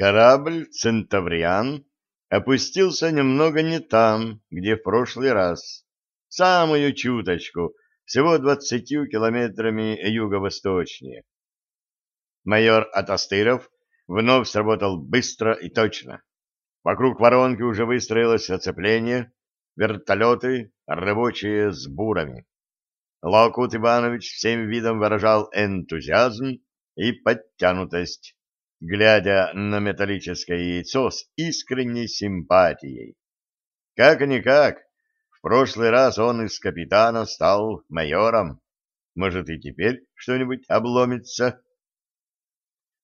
Корабль «Центавриан» опустился немного не там, где в прошлый раз. Самую чуточку, всего двадцатью километрами юго-восточнее. Майор Атастыров вновь сработал быстро и точно. Вокруг воронки уже выстроилось оцепление, вертолеты, рабочие с бурами. Локут Иванович всем видом выражал энтузиазм и подтянутость глядя на металлическое яйцо с искренней симпатией. Как-никак, в прошлый раз он из капитана стал майором. Может, и теперь что-нибудь обломится?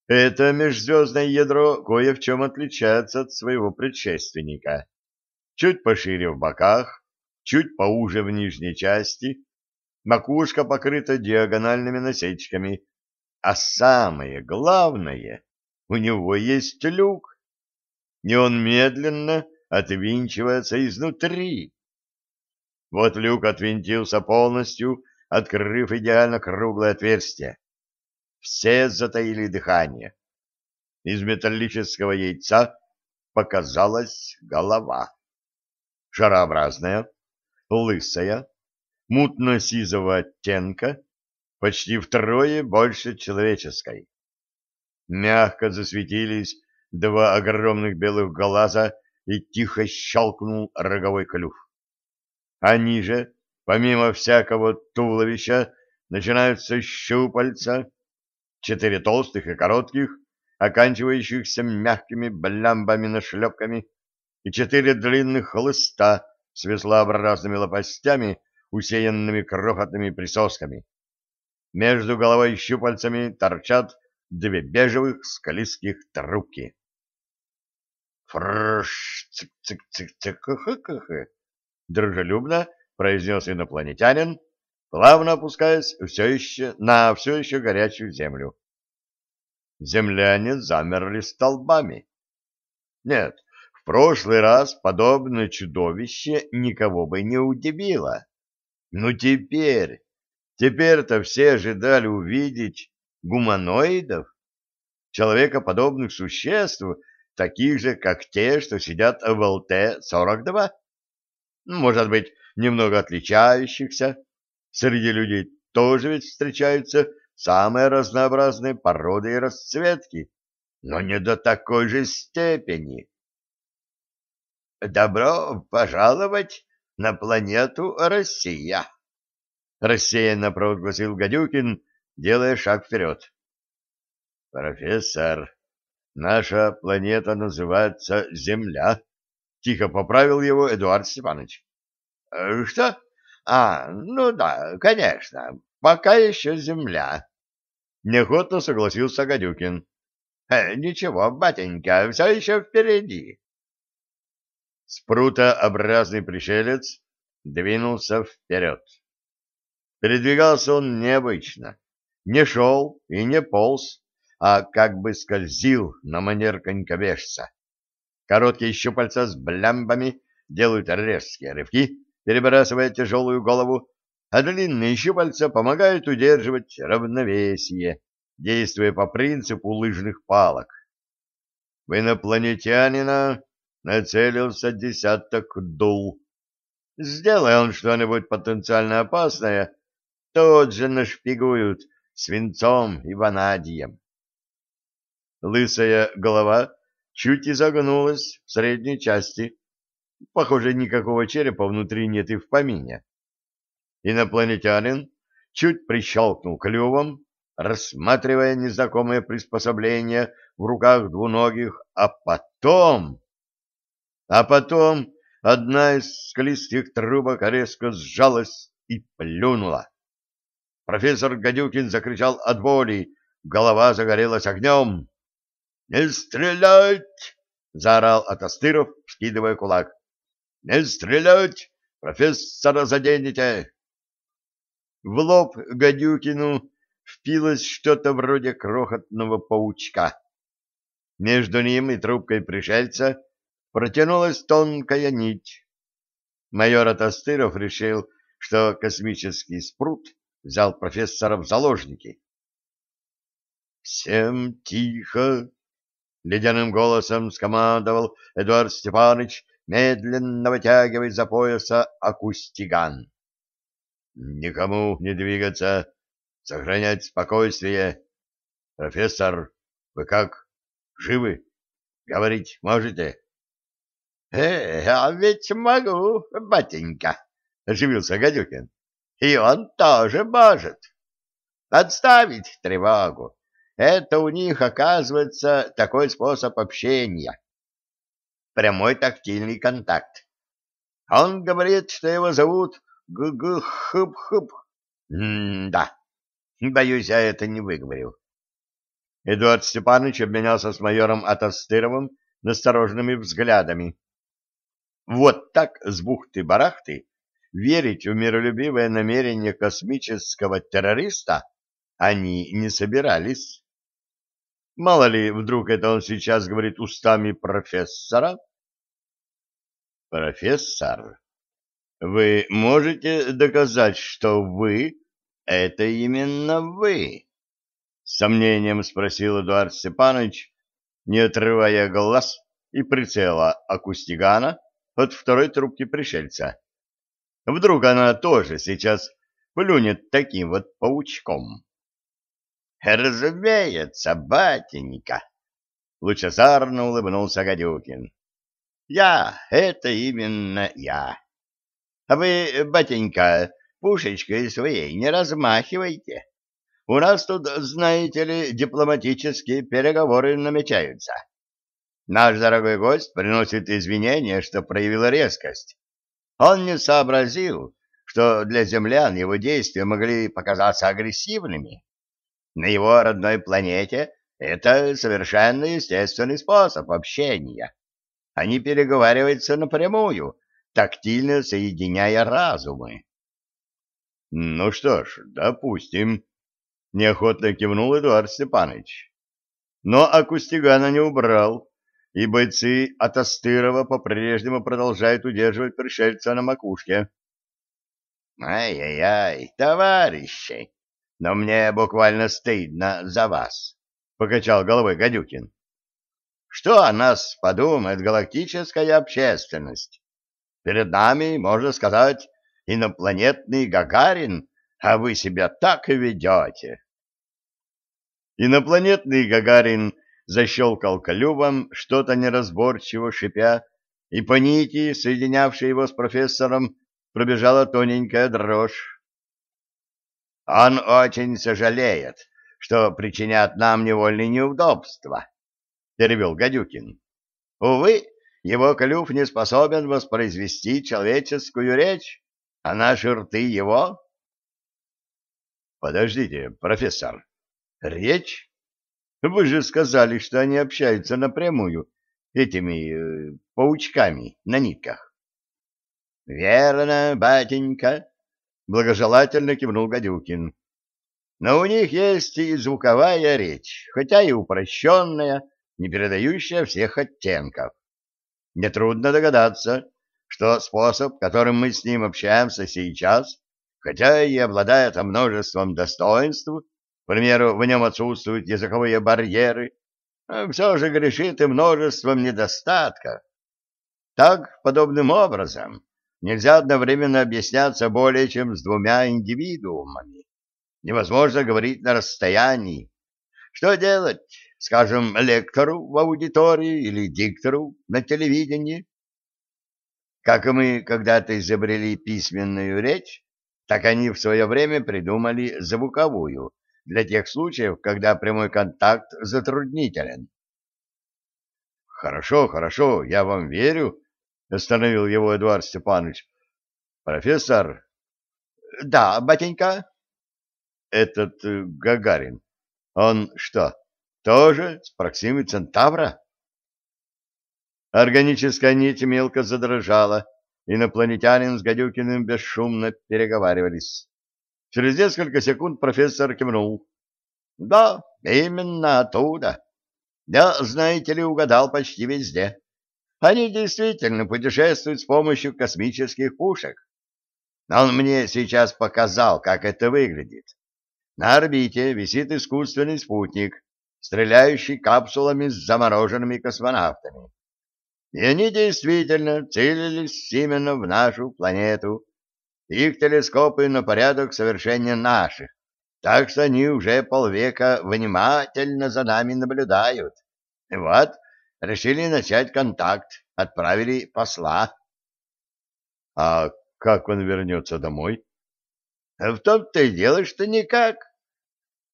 Это межзвездное ядро кое в чем отличается от своего предшественника. Чуть пошире в боках, чуть поуже в нижней части, макушка покрыта диагональными насечками, а самое главное у него есть люк, и он медленно отвинчивается изнутри. Вот люк отвинтился полностью, открыв идеально круглое отверстие. Все затаили дыхание. Из металлического яйца показалась голова. Шарообразная, лысая, мутно-сизого оттенка, почти втрое больше человеческой. Мягко засветились два огромных белых глаза и тихо щелкнул роговой клюв. А ниже, помимо всякого туловища, начинаются щупальца, четыре толстых и коротких, оканчивающихся мягкими блямбами-нашлепками, и четыре длинных хлыста с веслообразными лопастями, усеянными крохотными присосками. Между головой и щупальцами торчат две бежевых скалистских трубки. «Фрш! Цик-цик-цик-цик-ха-ха-ха!» дружелюбно произнес инопланетянин, плавно опускаясь все еще на все еще горячую землю. Земляне замерли столбами. Нет, в прошлый раз подобное чудовище никого бы не удивило. Но теперь, теперь-то все ожидали увидеть гуманоидов, человекоподобных существ, таких же, как те, что сидят в ЛТ-42. Может быть, немного отличающихся. Среди людей тоже ведь встречаются самые разнообразные породы и расцветки, но не до такой же степени. «Добро пожаловать на планету Россия!» Рассеянно провозгласил Гадюкин, делая шаг вперед. «Профессор, наша планета называется Земля», — тихо поправил его Эдуард Степанович. «Э, «Что? А, ну да, конечно, пока еще Земля», — неохотно согласился Гадюкин. «Э, «Ничего, батенька, все еще впереди». Спрутообразный пришелец двинулся вперед. Передвигался он необычно не шел и не полз, а как бы скользил на манер конькобежца. Короткие щупальца с блямбами делают резкие рывки, перебрасывая тяжелую голову, а длинные щупальца помогают удерживать равновесие, действуя по принципу лыжных палок. В инопланетянина нацелился десяток дул. Сделай он что-нибудь потенциально опасное, тот же нашпигуют свинцом и ванадием. Лысая голова чуть изогнулась в средней части. Похоже, никакого черепа внутри нет и в помине. Инопланетянин чуть прищелкнул клювом, рассматривая незнакомое приспособление в руках двуногих, а потом... А потом одна из склистых трубок резко сжалась и плюнула. Профессор Гадюкин закричал от боли, голова загорелась огнем. «Не стрелять!» — заорал Атастыров, скидывая кулак. «Не стрелять! Профессора заденете!» В лоб Гадюкину впилось что-то вроде крохотного паучка. Между ним и трубкой пришельца протянулась тонкая нить. Майор Атастыров решил, что космический спрут взял профессора в заложники. «Всем тихо! ледяным голосом скомандовал Эдуард Степанович, медленно вытягивая за пояса акустиган. Никому не двигаться, сохранять спокойствие. Профессор, вы как? Живы? Говорить можете? Э, а ведь могу, батенька, оживился Гадюкин. И он тоже может. Отставить тревогу. Это у них, оказывается, такой способ общения. Прямой тактильный контакт. Он говорит, что его зовут Г-г-хып-хып. Да, боюсь, я это не выговорил. Эдуард Степанович обменялся с майором Атастыровым настороженными взглядами. Вот так с бухты-барахты верить в миролюбивое намерение космического террориста они не собирались. Мало ли, вдруг это он сейчас говорит устами профессора? Профессор, вы можете доказать, что вы — это именно вы? С сомнением спросил Эдуард Степанович, не отрывая глаз и прицела Акустигана от второй трубки пришельца. Вдруг она тоже сейчас плюнет таким вот паучком. — Разумеется, батенька! — лучезарно улыбнулся Гадюкин. — Я — это именно я. А вы, батенька, пушечкой своей не размахивайте. У нас тут, знаете ли, дипломатические переговоры намечаются. Наш дорогой гость приносит извинения, что проявил резкость. Он не сообразил, что для землян его действия могли показаться агрессивными. На его родной планете это совершенно естественный способ общения. Они переговариваются напрямую, тактильно соединяя разумы. Ну что ж, допустим, неохотно кивнул Эдуард Степанович. Но Акустигана не убрал, и бойцы от Астырова по-прежнему продолжают удерживать пришельца на макушке. «Ай-яй-яй, товарищи, но мне буквально стыдно за вас», — покачал головой Гадюкин. «Что о нас подумает галактическая общественность? Перед нами, можно сказать, инопланетный Гагарин, а вы себя так и ведете». Инопланетный Гагарин — защелкал клювом, что-то неразборчиво шипя, и по нити, соединявшей его с профессором, пробежала тоненькая дрожь. «Он очень сожалеет, что причинят нам невольные неудобства», — перевел Гадюкин. «Увы, его клюв не способен воспроизвести человеческую речь, а наши рты его...» «Подождите, профессор, речь?» Вы же сказали, что они общаются напрямую этими э, паучками на нитках. — Верно, батенька, — благожелательно кивнул Гадюкин. — Но у них есть и звуковая речь, хотя и упрощенная, не передающая всех оттенков. Нетрудно догадаться, что способ, которым мы с ним общаемся сейчас, хотя и обладает множеством достоинств, примеру, в нем отсутствуют языковые барьеры, а все же грешит и множеством недостатков. Так, подобным образом, нельзя одновременно объясняться более чем с двумя индивидуумами. Невозможно говорить на расстоянии. Что делать, скажем, лектору в аудитории или диктору на телевидении? Как мы когда-то изобрели письменную речь, так они в свое время придумали звуковую, для тех случаев, когда прямой контакт затруднителен. Хорошо, хорошо, я вам верю, остановил его Эдуард Степанович. Профессор? Да, батенька. Этот э, Гагарин, он что, тоже с Проксимы Центавра? Органическая нить мелко задрожала, инопланетянин с Гадюкиным бесшумно переговаривались. Через несколько секунд профессор кивнул. — Да, именно оттуда. Я, знаете ли, угадал почти везде. Они действительно путешествуют с помощью космических пушек. Он мне сейчас показал, как это выглядит. На орбите висит искусственный спутник, стреляющий капсулами с замороженными космонавтами. И они действительно целились именно в нашу планету. Их телескопы на порядок совершения наших, так что они уже полвека внимательно за нами наблюдают. И вот, решили начать контакт, отправили посла. — А как он вернется домой? — В том-то и дело, что никак.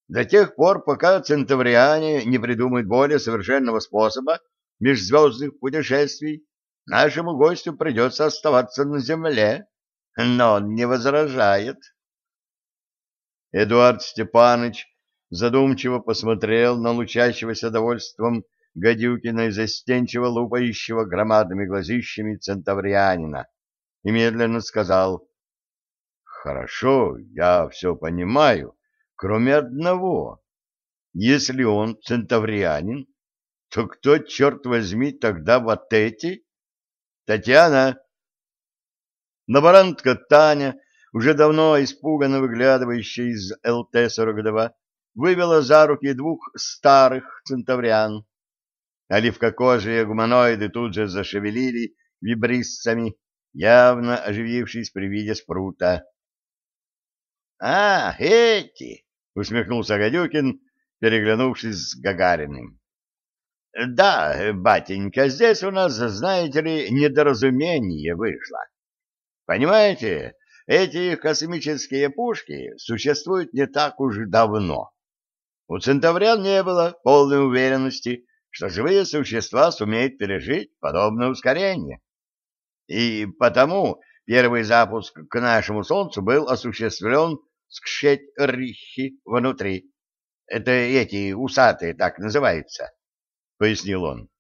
До тех пор, пока центавриане не придумают более совершенного способа межзвездных путешествий, нашему гостю придется оставаться на земле, но он не возражает. Эдуард Степанович задумчиво посмотрел на лучащегося довольством Гадюкина и застенчиво лупающего громадными глазищами центаврианина и медленно сказал, «Хорошо, я все понимаю, кроме одного. Если он центаврианин, то кто, черт возьми, тогда вот эти? Татьяна!» Лаборантка Таня, уже давно испуганно выглядывающая из ЛТ-42, вывела за руки двух старых центавриан. Оливкокожие гуманоиды тут же зашевелили вибриссами, явно оживившись при виде спрута. — А, эти! — усмехнулся Гадюкин, переглянувшись с Гагариным. — Да, батенька, здесь у нас, знаете ли, недоразумение вышло. Понимаете, эти космические пушки существуют не так уж давно. У центаврян не было полной уверенности, что живые существа сумеют пережить подобное ускорение. И потому первый запуск к нашему Солнцу был осуществлен с кшеть-рихи внутри. Это эти усатые так называются, — пояснил он.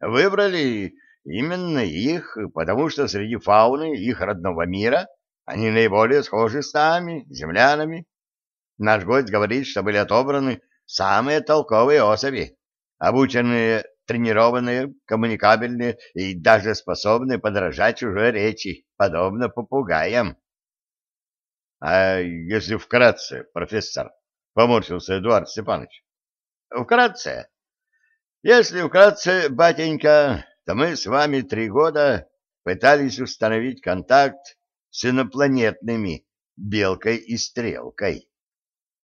Выбрали именно их, потому что среди фауны их родного мира они наиболее схожи с нами, землянами. Наш гость говорит, что были отобраны самые толковые особи обученные, тренированные, коммуникабельные и даже способные подражать чужой речи, подобно попугаям. — А если вкратце, профессор? — поморщился Эдуард Степанович. — Вкратце? Если вкратце, батенька, то мы с вами три года пытались установить контакт с инопланетными белкой и стрелкой.